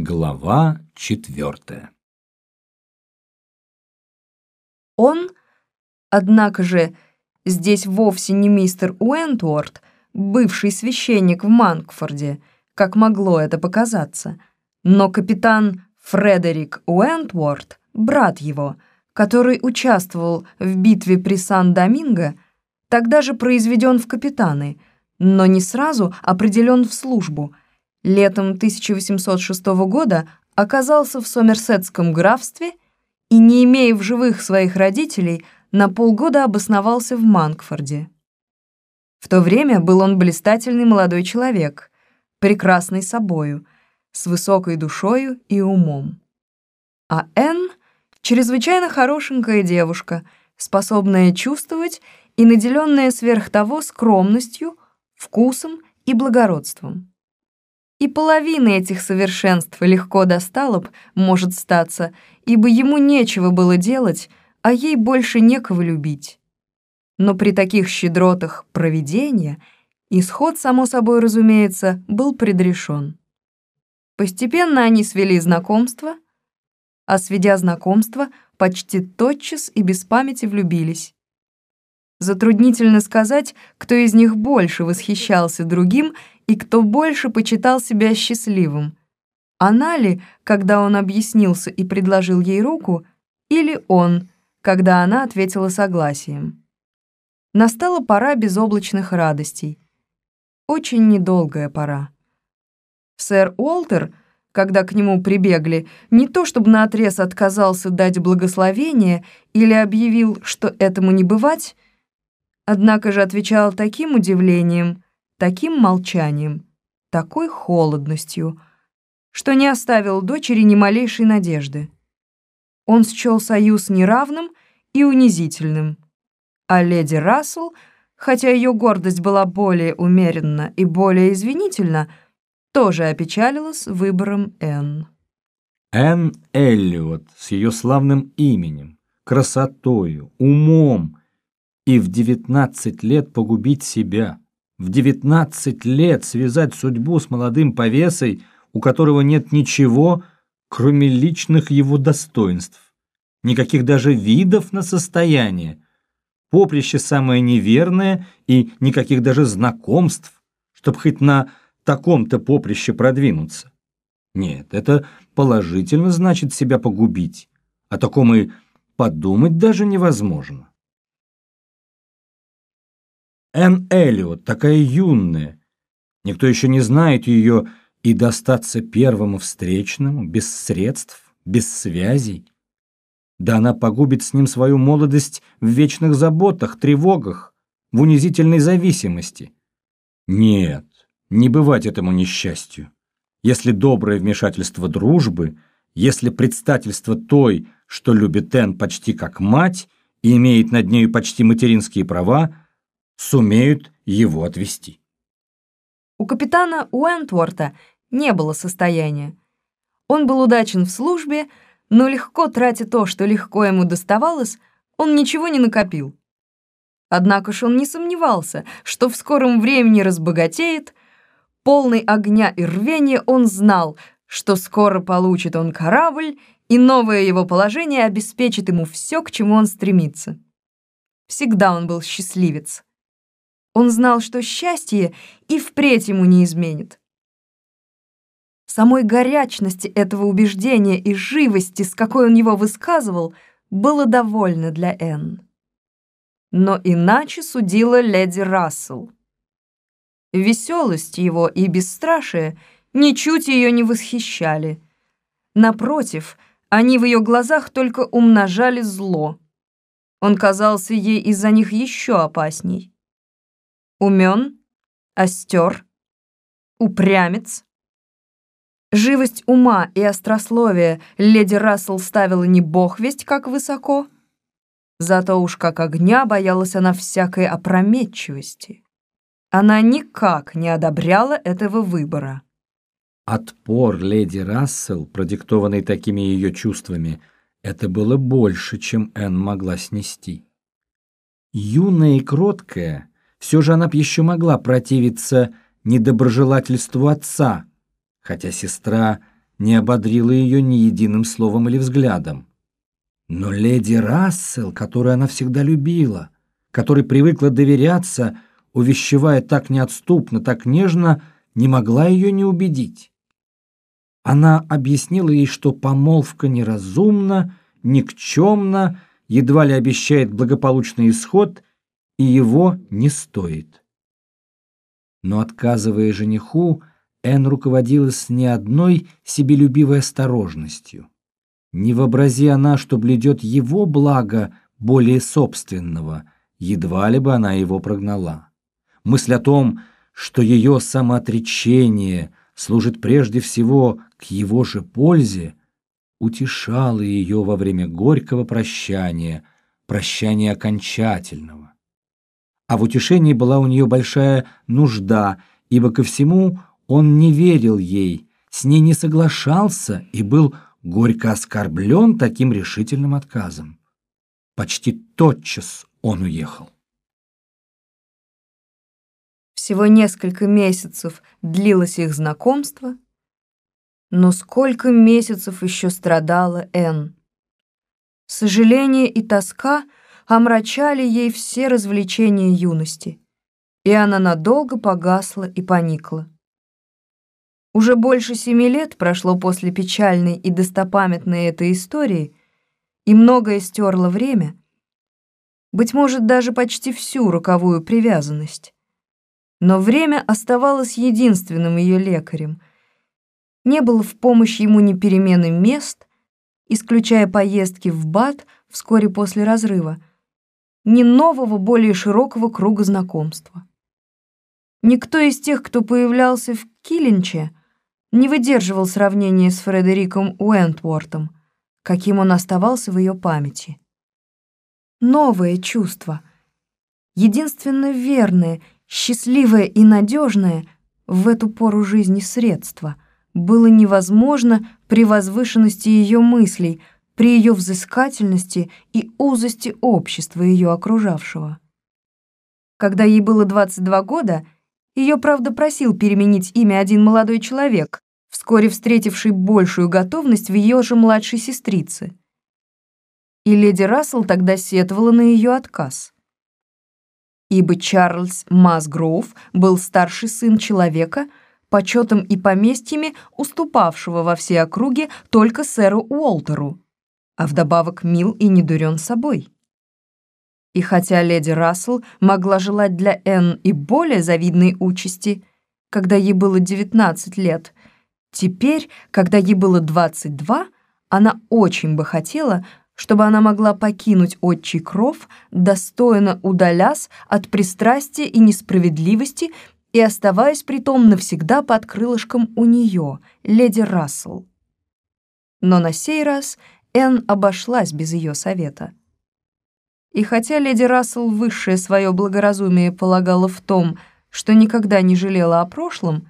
Глава четвертая Он, однако же, здесь вовсе не мистер Уэнтворд, бывший священник в Манкфорде, как могло это показаться, но капитан Фредерик Уэнтворд, брат его, который участвовал в битве при Сан-Доминго, тогда же произведен в капитаны, но не сразу определен в службу. Летом 1806 года оказался в Сомерсетском графстве и, не имея в живых своих родителей, на полгода обосновался в Манкфорде. В то время был он блистательный молодой человек, прекрасный собою, с высокой душою и умом. А Энн — чрезвычайно хорошенькая девушка, способная чувствовать и наделенная сверх того скромностью, вкусом и благородством. И половина этих совершенств легко достала б, может статься, ибо ему нечего было делать, а ей больше некого любить. Но при таких щедротах провидения исход, само собой разумеется, был предрешен. Постепенно они свели знакомство, а сведя знакомство, почти тотчас и без памяти влюбились. Затруднительно сказать, кто из них больше восхищался другим и кто больше почитал себя счастливым. Она ли, когда он объяснился и предложил ей руку, или он, когда она ответила согласием. Настала пора безоблачных радостей. Очень недолгая пора. Сэр Уолтер, когда к нему прибегли, не то чтобы наотрез отказался дать благословение или объявил, что этому не бывать, однако же отвечал таким удивлением, таким молчанием, такой холодностью, что не оставил дочери ни малейшей надежды. Он счел союз неравным и унизительным, а леди Рассел, хотя ее гордость была более умеренна и более извинительна, тоже опечалилась выбором Энн. Энн Эллиот с ее славным именем, красотою, умом, и в девятнадцать лет погубить себя, в девятнадцать лет связать судьбу с молодым повесой, у которого нет ничего, кроме личных его достоинств, никаких даже видов на состояние, поприще самое неверное и никаких даже знакомств, чтобы хоть на таком-то поприще продвинуться. Нет, это положительно значит себя погубить, о таком и подумать даже невозможно. Энн Эллиот, такая юная. Никто еще не знает ее, и достаться первому встречному, без средств, без связей. Да она погубит с ним свою молодость в вечных заботах, тревогах, в унизительной зависимости. Нет, не бывать этому несчастью. Если доброе вмешательство дружбы, если предстательство той, что любит Энн почти как мать и имеет над нею почти материнские права, сумеют его отвести. У капитана Уэнтворта не было состояния. Он был удачен в службе, но легко тратя то, что легко ему доставалось, он ничего не накопил. Однако ж он не сомневался, что в скором времени разбогатеет. Полный огня и рвения он знал, что скоро получит он корабль, и новое его положение обеспечит ему все, к чему он стремится. Всегда он был счастливец. Он знал, что счастье и впредь ему не изменит. Самой горячности этого убеждения и живости, с какой он его высказывал, было довольно для Энн. Но иначе судила леди Рассел. Веселость его и бесстрашие ничуть ее не восхищали. Напротив, они в ее глазах только умножали зло. Он казался ей из-за них еще опасней умен, остер, упрямец. Живость ума и острословие леди Рассел ставила не бог весть как высоко, зато уж как огня боялась она всякой опрометчивости. Она никак не одобряла этого выбора. Отпор леди Рассел, продиктованный такими ее чувствами, это было больше, чем Энн могла снести. Юная и кроткая, все же она б еще могла противиться недоброжелательству отца, хотя сестра не ободрила ее ни единым словом или взглядом. Но леди Рассел, которую она всегда любила, которой привыкла доверяться, увещевая так неотступно, так нежно, не могла ее не убедить. Она объяснила ей, что помолвка неразумна, никчемна, едва ли обещает благополучный исход, и его не стоит. Но отказывая жениху, Эн руководилась не одной себелюбивой осторожностью. Не вообрази она, что бледет его благо более собственного, едва ли бы она его прогнала. Мысль о том, что ее самоотречение служит прежде всего к его же пользе, утешала ее во время горького прощания, прощания окончательного. А в утешении была у нее большая нужда, ибо ко всему он не верил ей, с ней не соглашался и был горько оскорблен таким решительным отказом. Почти тотчас он уехал. Всего несколько месяцев длилось их знакомство, но сколько месяцев еще страдала Энн. Сожаление и тоска омрачали ей все развлечения юности, и она надолго погасла и поникла. Уже больше семи лет прошло после печальной и достопамятной этой истории, и многое стерло время, быть может, даже почти всю роковую привязанность. Но время оставалось единственным ее лекарем. Не было в помощь ему ни перемены мест, исключая поездки в Бат вскоре после разрыва, ни нового, более широкого круга знакомства. Никто из тех, кто появлялся в Киллинче, не выдерживал сравнения с Фредериком Уэнтвортом, каким он оставался в ее памяти. Новое чувство, единственно верное, счастливое и надежное в эту пору жизни средство, было невозможно при возвышенности ее мыслей, при ее взыскательности и узости общества ее окружавшего. Когда ей было 22 года, ее, правда, просил переменить имя один молодой человек, вскоре встретивший большую готовность в ее же младшей сестрице. И леди Рассел тогда сетовала на ее отказ. Ибо Чарльз Масгроув был старший сын человека, почетом и поместьями уступавшего во все округе только сэру Уолтеру, а вдобавок мил и недурен собой. И хотя леди Рассел могла желать для Энн и более завидной участи, когда ей было 19 лет, теперь, когда ей было 22, она очень бы хотела, чтобы она могла покинуть отчий кров, достойно удалясь от пристрастия и несправедливости и оставаясь притом навсегда под крылышком у нее, леди Рассел. Но на сей раз Энн обошлась без ее совета. И хотя леди Рассел высшее свое благоразумие полагала в том, что никогда не жалела о прошлом,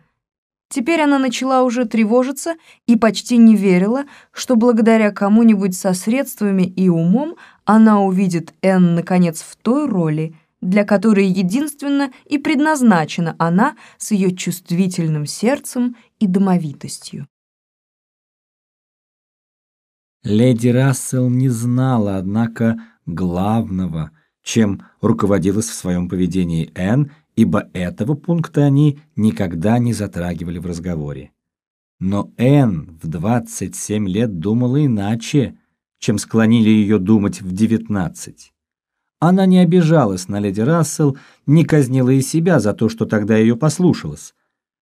теперь она начала уже тревожиться и почти не верила, что благодаря кому-нибудь со средствами и умом она увидит Энн, наконец, в той роли, для которой единственно и предназначена она с ее чувствительным сердцем и домовитостью. Леди Рассел не знала, однако, главного, чем руководилась в своем поведении Энн, ибо этого пункта они никогда не затрагивали в разговоре. Но Энн в 27 лет думала иначе, чем склонили ее думать в 19. Она не обижалась на леди Рассел, не казнила и себя за то, что тогда ее послушалась.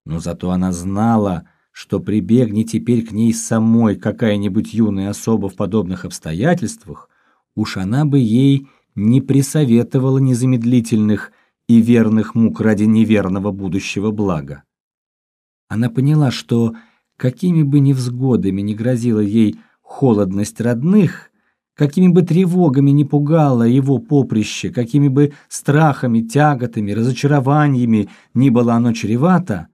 Но зато она знала, что прибегни теперь к ней самой какая-нибудь юная особа в подобных обстоятельствах, уж она бы ей не присоветовала незамедлительных и верных мук ради неверного будущего блага. Она поняла, что какими бы невзгодами ни грозила ей холодность родных, какими бы тревогами не пугало его поприще, какими бы страхами, тяготами, разочарованиями ни было оно чревато,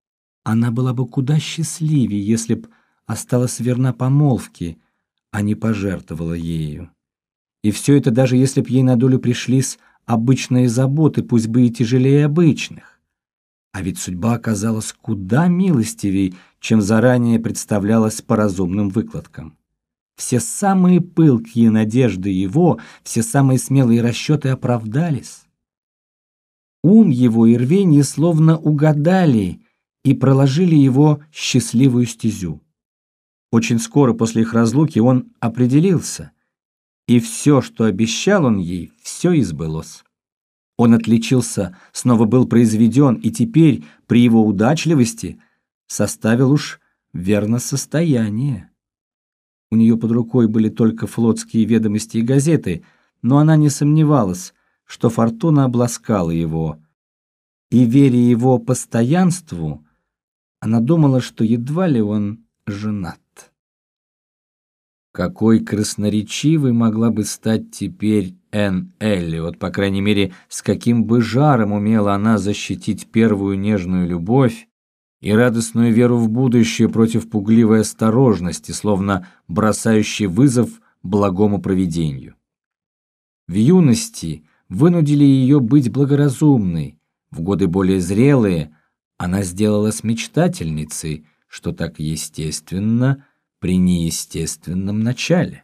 она была бы куда счастливее, если б осталась верна помолвке, а не пожертвовала ею. И все это даже если б ей на долю пришлись обычные заботы, пусть бы и тяжелее обычных. А ведь судьба оказалась куда милостивей, чем заранее представлялось по разумным выкладкам. Все самые пылкие надежды его, все самые смелые расчеты оправдались. Ум его и рвение словно угадали и проложили его счастливую стезю. Очень скоро после их разлуки он определился, и все, что обещал он ей, все избылось. Он отличился, снова был произведен, и теперь, при его удачливости, составил уж верно состояние. У нее под рукой были только флотские ведомости и газеты, но она не сомневалась, что фортуна обласкала его. И, веря его постоянству, она думала, что едва ли он женат. Какой красноречивой могла бы стать теперь Энн Эллиот, по крайней мере, с каким бы жаром умела она защитить первую нежную любовь, и радостную веру в будущее против пугливой осторожности, словно бросающей вызов благому провидению. В юности вынудили ее быть благоразумной, в годы более зрелые она сделалась мечтательницей, что так естественно при неестественном начале.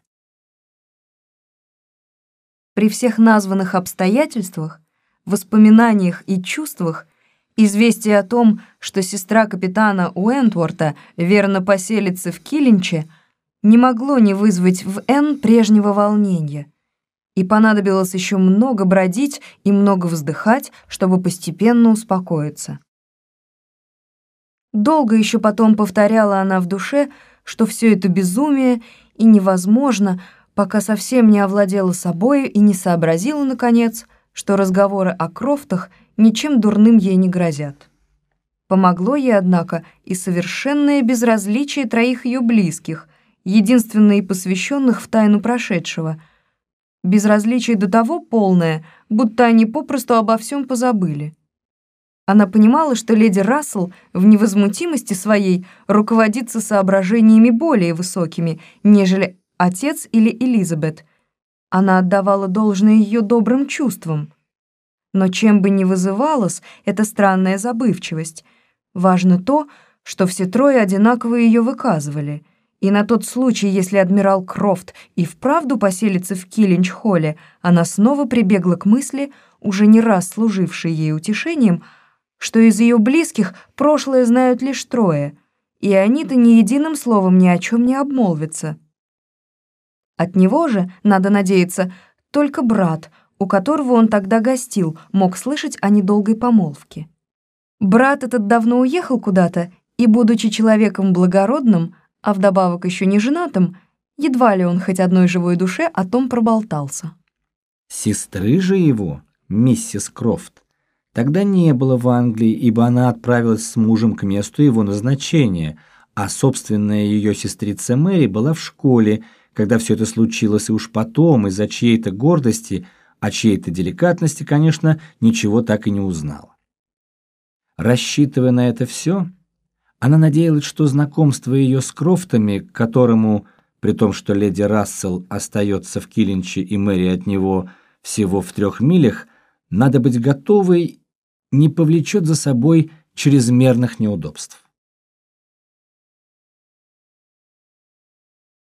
При всех названных обстоятельствах, воспоминаниях и чувствах Известие о том, что сестра капитана Уэнтворта верно поселится в Килинче, не могло не вызвать в Энн прежнего волнения. И понадобилось еще много бродить и много вздыхать, чтобы постепенно успокоиться. Долго еще потом повторяла она в душе, что все это безумие и невозможно, пока совсем не овладела собою и не сообразила, наконец, что разговоры о Крофтах — ничем дурным ей не грозят. Помогло ей, однако, и совершенное безразличие троих ее близких, единственные посвященных в тайну прошедшего. Безразличие до того полное, будто они попросту обо всем позабыли. Она понимала, что леди Рассел в невозмутимости своей руководится соображениями более высокими, нежели отец или Элизабет. Она отдавала должное ее добрым чувствам. Но чем бы ни вызывалась эта странная забывчивость, важно то, что все трое одинаково ее выказывали. И на тот случай, если адмирал Крофт и вправду поселится в Киллинч-холле, она снова прибегла к мысли, уже не раз служившей ей утешением, что из ее близких прошлое знают лишь трое, и они-то ни единым словом ни о чем не обмолвятся. От него же, надо надеяться, только брат — у которого он тогда гостил, мог слышать о недолгой помолвке. Брат этот давно уехал куда-то, и, будучи человеком благородным, а вдобавок еще не женатым, едва ли он хоть одной живой душе о том проболтался. Сестры же его, миссис Крофт, тогда не было в Англии, ибо она отправилась с мужем к месту его назначения, а собственная ее сестрица Мэри была в школе, когда все это случилось, и уж потом, из-за чьей-то гордости – о чьей-то деликатности, конечно, ничего так и не узнала. Рассчитывая на это все, она надеялась, что знакомство ее с Крофтами, которому, при том, что леди Рассел остается в Киллинче и Мэри от него всего в трех милях, надо быть готовой, не повлечет за собой чрезмерных неудобств.